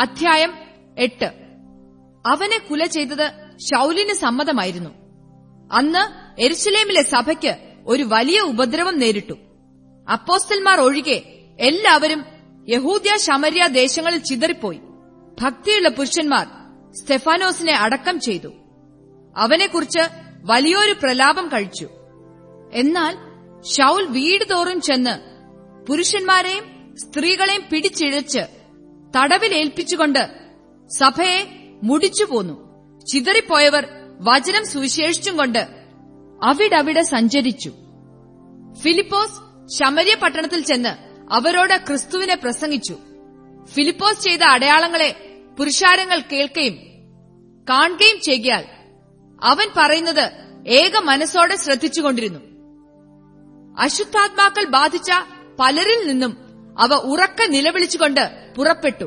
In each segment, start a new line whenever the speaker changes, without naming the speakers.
അധ്യായം എട്ട്. അവനെ കുല ചെയ്തത് ഷൌലിന് സമ്മതമായിരുന്നു. അന്ന് എരുസലേമിലെ സഭയ്ക്ക് ഒരു വലിയ ഉപദ്രവം നേരിട്ടു. അപ്പോസ്റ്റൽമാർ ഒഴികെ എല്ലാവരും യഹൂദ്യ ശമര്യ ദേശങ്ങളിൽ ചിതറിപ്പോയി. ഭക്തിയുള്ള പുരുഷന്മാർ സ്റ്റെഫാനോസിനെ അടക്കം ചെയ്തു. അവനെക്കുറിച്ച് വലിയൊരു പ്രലാപം കഴിച്ചു. എന്നാൽ ഷൌൽ വീട് തോറും ചെന്ന് പുരുഷന്മാരെയും സ്ത്രീകളെയും പിടിച്ചിഴച്ച് തടവിലേൽപ്പിച്ചുകൊണ്ട് സഭയെ മുടിച്ചുപോന്നു ചിതറിപ്പോയവർ വചനം സുവിശേഷിച്ചും കൊണ്ട് അവിടവിടെ സഞ്ചരിച്ചു. ഫിലിപ്പോസ് ശമരിയ പട്ടണത്തിൽ ചെന്ന് അവരോട് ക്രിസ്തുവിനെ പ്രസംഗിച്ചു. ഫിലിപ്പോസ് ചെയ്ത അടയാളങ്ങളെ പുരുഷാരങ്ങൾ കേൾക്കുകയും കാണുകയും ചെയ്യാൽ അവൻ പറയുന്നത് ഏക മനസ്സോടെ ശ്രദ്ധിച്ചുകൊണ്ടിരുന്നു. അശുദ്ധാത്മാക്കൾ ബാധിച്ച പലരിൽ നിന്നും അവ ഉറക്ക നിലവിളിച്ചുകൊണ്ട് പുറപ്പെട്ടു.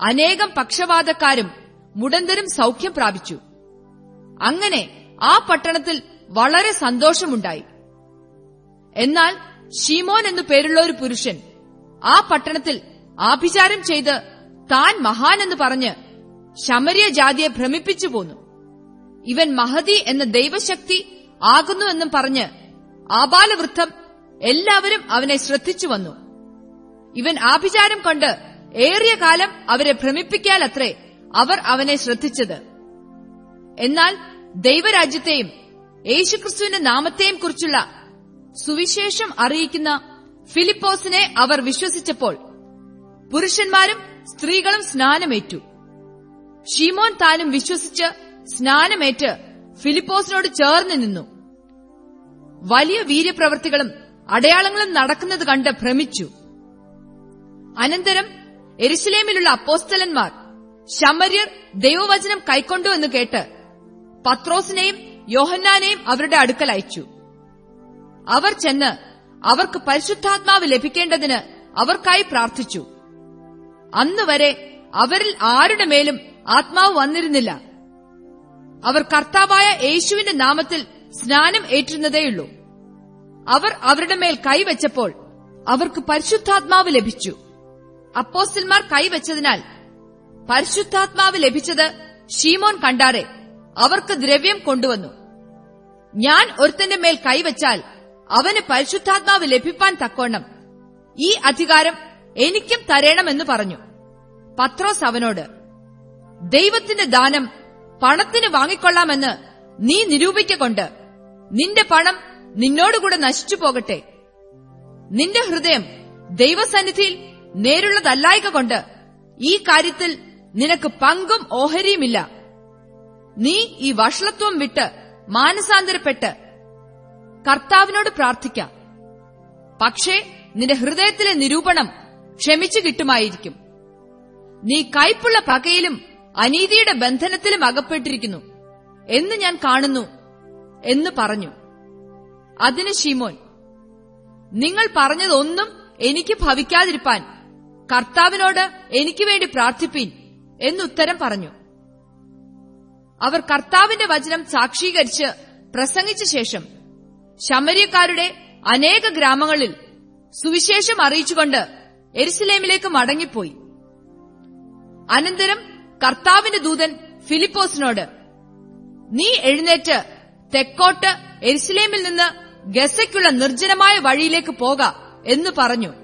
അനേകം പക്ഷവാതക്കാരും മുടന്തരും സൌഖ്യം പ്രാപിച്ചു. അങ്ങനെ ആ പട്ടണത്തിൽ വളരെ സന്തോഷമുണ്ടായി. എന്നാൽ ഷീമോൻ എന്നു പേരുള്ള ഒരു പുരുഷൻ ആ പട്ടണത്തിൽ ആഭിചാരം ചെയ്ത് താൻ മഹാൻ എന്ന് പറഞ്ഞ് ശമരിയ ജാതിയെ ഭ്രമിപ്പിച്ചു പോന്നു. ഇവൻ മഹതി എന്ന ദൈവശക്തി ആകുന്നുവെന്നും പറഞ്ഞ് ആബാലവൃദ്ധം എല്ലാവരും അവനെ ശ്രദ്ധിച്ചു വന്നു. ഇവൻ ആഭിചാരം കൊണ്ട് ഏറിയ കാലം അവരെ ഭ്രമിപ്പിക്കാലത്രേ അവർ അവനെ ശ്രദ്ധിച്ചത്. എന്നാൽ ദൈവരാജ്യത്തെയും യേശുക്രിസ്തുവിന്റെ നാമത്തെയും കുറിച്ചുള്ള സുവിശേഷം അറിയിക്കുന്ന ഫിലിപ്പോസിനെ അവർ വിശ്വസിച്ചപ്പോൾ പുരുഷന്മാരും സ്ത്രീകളും സ്നാനമേറ്റു. ഷീമോൻ താനും വിശ്വസിച്ച് സ്നാനമേറ്റ് ഫിലിപ്പോസിനോട് ചേർന്ന് നിന്നു. വലിയ വീര്യപ്രവൃത്തികളും അടയാളങ്ങളും നടക്കുന്നത് കണ്ട് ഭ്രമിച്ചു. അനന്തരം എരുസലേമിലുള്ള അപ്പോസ്തലന്മാർ ശമര്യർ ദൈവവചനം കൈക്കൊണ്ടു എന്ന് കേട്ട് പത്രോസിനെയും യോഹന്നാനെയും അവരുടെ അടുക്കൽ അയച്ചു. അവർ ചെന്ന് അവർക്ക് പരിശുദ്ധാത്മാവ് ലഭിക്കേണ്ടതിന് അവർക്കായി പ്രാർത്ഥിച്ചു. അന്നുവരെ അവരിൽ ആരുടെ മേലും ആത്മാവ് വന്നിരുന്നില്ല. അവർ കർത്താവായ യേശുവിന്റെ നാമത്തിൽ സ്നാനം ഏറ്റിരുന്നതേയുള്ളൂ അവർ അവരുടെ മേൽ കൈവച്ചപ്പോൾ അവർക്ക് പരിശുദ്ധാത്മാവ് ലഭിച്ചു. അപ്പോസ്റ്റന്മാർ കൈവച്ചതിനാൽ പരിശുദ്ധാത്മാവ് ലഭിച്ചത് ഷീമോൻ കണ്ടാറെ അവർക്ക് ദ്രവ്യം കൊണ്ടുവന്നു. ഞാൻ ഒരുത്തന്റെ മേൽ കൈവച്ചാൽ അവന് പരിശുദ്ധാത്മാവ് ലഭിപ്പാൻ തക്കോണം ഈ അധികാരം എനിക്കും തരണമെന്ന് പറഞ്ഞു. പത്രോസ് അവനോട് ദൈവത്തിന്റെ ദാനം പണത്തിന് വാങ്ങിക്കൊള്ളാമെന്ന് നീ നിരൂപിക്കൊണ്ട് നിന്റെ പണം നിന്നോടുകൂടെ നശിച്ചു പോകട്ടെ നിന്റെ ഹൃദയം ദൈവസന്നിധിയിൽ നേരുള്ളതല്ലായക കൊണ്ട് ഈ കാര്യത്തിൽ നിനക്ക് പങ്കും ഓഹരിയുമില്ല. നീ ഈ വഷളത്വം വിട്ട് മാനസാന്തരപ്പെട്ട് കർത്താവിനോട് പ്രാർത്ഥിക്ക. പക്ഷേ നിന്റെ ഹൃദയത്തിലെ നിരൂപണം ക്ഷമിച്ചു കിട്ടുമായിരിക്കും. നീ കയ്പുള്ള പകയിലും അനീതിയുടെ ബന്ധനത്തിലും അകപ്പെട്ടിരിക്കുന്നു. എന്ന് ഞാൻ കാണുന്നു എന്ന് പറഞ്ഞു. അതിന് ഷീമോൻ നിങ്ങൾ പറഞ്ഞതൊന്നും എനിക്ക് ഭവിക്കാതിരിപ്പാൻ കർത്താവിനോട് എനിക്ക് വേണ്ടി പ്രാർത്ഥിപ്പീൻ എന്നുത്തരം പറഞ്ഞു. അവർ കർത്താവിന്റെ വചനം സാക്ഷീകരിച്ച് പ്രസംഗിച്ച ശേഷം ശമരിയക്കാരുടെ അനേക ഗ്രാമങ്ങളിൽ സുവിശേഷം അറിയിച്ചുകൊണ്ട് എരുസലേമിലേക്ക് മടങ്ങിപ്പോയി. അനന്തരം കർത്താവിന്റെ ദൂതൻ ഫിലിപ്പോസിനോട് നീ എഴുന്നേറ്റ് തെക്കോട്ട് എരുസലേമിൽ നിന്ന് ഗസയ്ക്കുള്ള നിർജനമായ വഴിയിലേക്ക് പോക എന്ന് പറഞ്ഞു.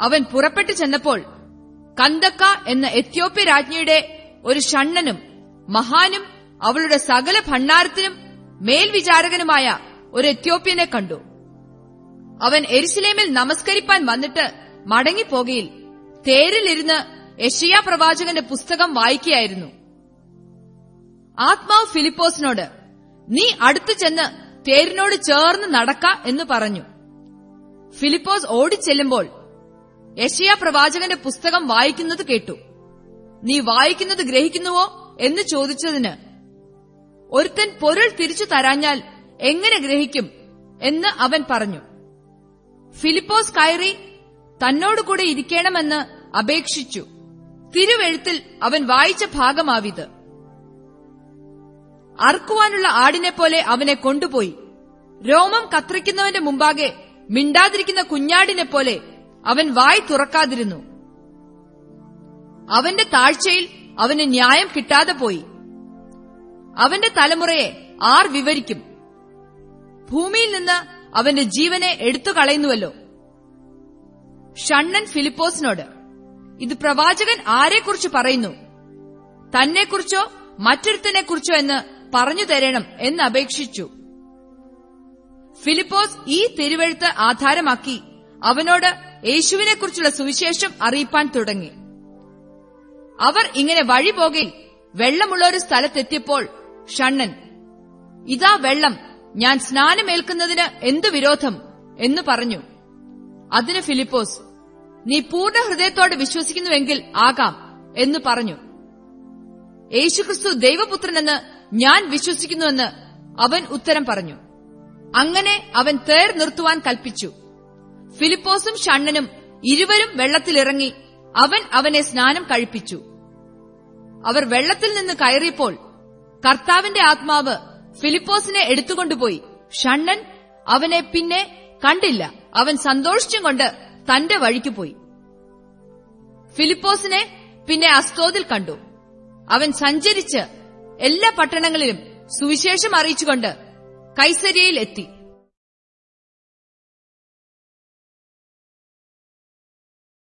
അവൻ പുറപ്പെട്ടു ചെന്നപ്പോൾ കന്തക്ക എന്ന എത്യോപ്യ രാജ്ഞിയുടെ ഒരു ഷണ്ണനും മഹാനും അവളുടെ സകല ഭണ്ണാരത്തിനും മേൽവിചാരകനുമായ ഒരു എത്യോപ്യനെ കണ്ടു. അവൻ എരുസലേമിൽ നമസ്കരിപ്പാൻ വന്നിട്ട് മടങ്ങിപ്പോകയിൽ തേരിലിരുന്ന് യഷിയ പ്രവാചകന്റെ പുസ്തകം വായിക്കുകയായിരുന്നു. ആത്മാവ് ഫിലിപ്പോസിനോട് നീ അടുത്തു ചെന്ന് തേരിനോട് ചേർന്ന് നടക്ക എന്ന് പറഞ്ഞു. ഫിലിപ്പോസ് ഓടിച്ചെല്ലുമ്പോൾ യഷിയ പ്രവാചകന്റെ പുസ്തകം വായിക്കുന്നത് കേട്ടു. നീ വായിക്കുന്നത് ഗ്രഹിക്കുന്നുവോ എന്ന് ചോദിച്ചതിന് ഒരുത്തൻ പൊരുൾ തിരിച്ചു തരാഞ്ഞാൽ എങ്ങനെ ഗ്രഹിക്കും? എന്ന് അവൻ പറഞ്ഞു. ഫിലിപ്പോസ് കയറി തന്നോടുകൂടെ ഇരിക്കണമെന്ന് അപേക്ഷിച്ചു. തിരുവെഴുത്തിൽ അവൻ വായിച്ച ഭാഗമാവിത്. അർക്കുവാനുള്ള ആടിനെ പോലെ അവനെ കൊണ്ടുപോയി. രോമം കത്രിക്കുന്നവന്റെ മുമ്പാകെ മിണ്ടാതിരിക്കുന്ന കുഞ്ഞാടിനെ പോലെ അവൻ വായി തുറക്കാതിരുന്നു. അവന്റെ താഴ്ചയിൽ അവന് ന്യായം കിട്ടാതെ പോയി. അവന്റെ തലമുറയെ ആർ വിവരിക്കും? ഭൂമിയിൽ നിന്ന് അവന്റെ ജീവനെ എടുത്തു കളയുന്നുവല്ലോ. ഷണ്ണൻ ഫിലിപ്പോസിനോട് ഇത് പ്രവാചകൻ ആരെക്കുറിച്ച് പറയുന്നു? തന്നെക്കുറിച്ചോ മറ്റൊരുത്തനെക്കുറിച്ചോ എന്ന് പറഞ്ഞു തരണം എന്ന് അപേക്ഷിച്ചു. ഫിലിപ്പോസ് ഈ തിരുവഴുത്ത് ആധാരമാക്കി അവനോട് യേശുവിനെക്കുറിച്ചുള്ള സുവിശേഷം അറിയിപ്പാൻ തുടങ്ങി. അവർ ഇങ്ങനെ വഴി പോകയിൽ വെള്ളമുള്ള ഒരു സ്ഥലത്തെത്തിയപ്പോൾ ഷണ്ണൻ ഇതാ വെള്ളം ഞാൻ സ്നാനമേൽക്കുന്നതിന് എന്തു വിരോധം? എന്ന് പറഞ്ഞു. അതിന് ഫിലിപ്പോസ് നീ പൂർണ ഹൃദയത്തോടെ വിശ്വസിക്കുന്നുവെങ്കിൽ ആകാം എന്ന് പറഞ്ഞു. യേശുക്രിസ്തു ദൈവപുത്രനെന്ന് ഞാൻ വിശ്വസിക്കുന്നുവെന്ന് അവൻ ഉത്തരം പറഞ്ഞു. അങ്ങനെ അവൻ തേർ നിർത്തുവാൻ കൽപ്പിച്ചു. ഫിലിപ്പോസും ഷണ്ണനും ഇരുവരും വെള്ളത്തിലിറങ്ങി അവൻ അവനെ സ്നാനം കഴിപ്പിച്ചു. അവർ വെള്ളത്തിൽ നിന്ന് കയറിയപ്പോൾ കർത്താവിന്റെ ആത്മാവ് ഫിലിപ്പോസിനെ എടുത്തുകൊണ്ടുപോയി. ഷണ്ണൻ അവനെ പിന്നെ കണ്ടില്ല. അവൻ സന്തോഷിച്ചും കൊണ്ട് തന്റെ വഴിക്ക് പോയി. ഫിലിപ്പോസിനെ പിന്നെ അസ്തോതിൽ കണ്ടു. അവൻ സഞ്ചരിച്ച് എല്ലാ പട്ടണങ്ങളിലും സുവിശേഷം അറിയിച്ചുകൊണ്ട് കൈസരിയയിൽ എത്തി.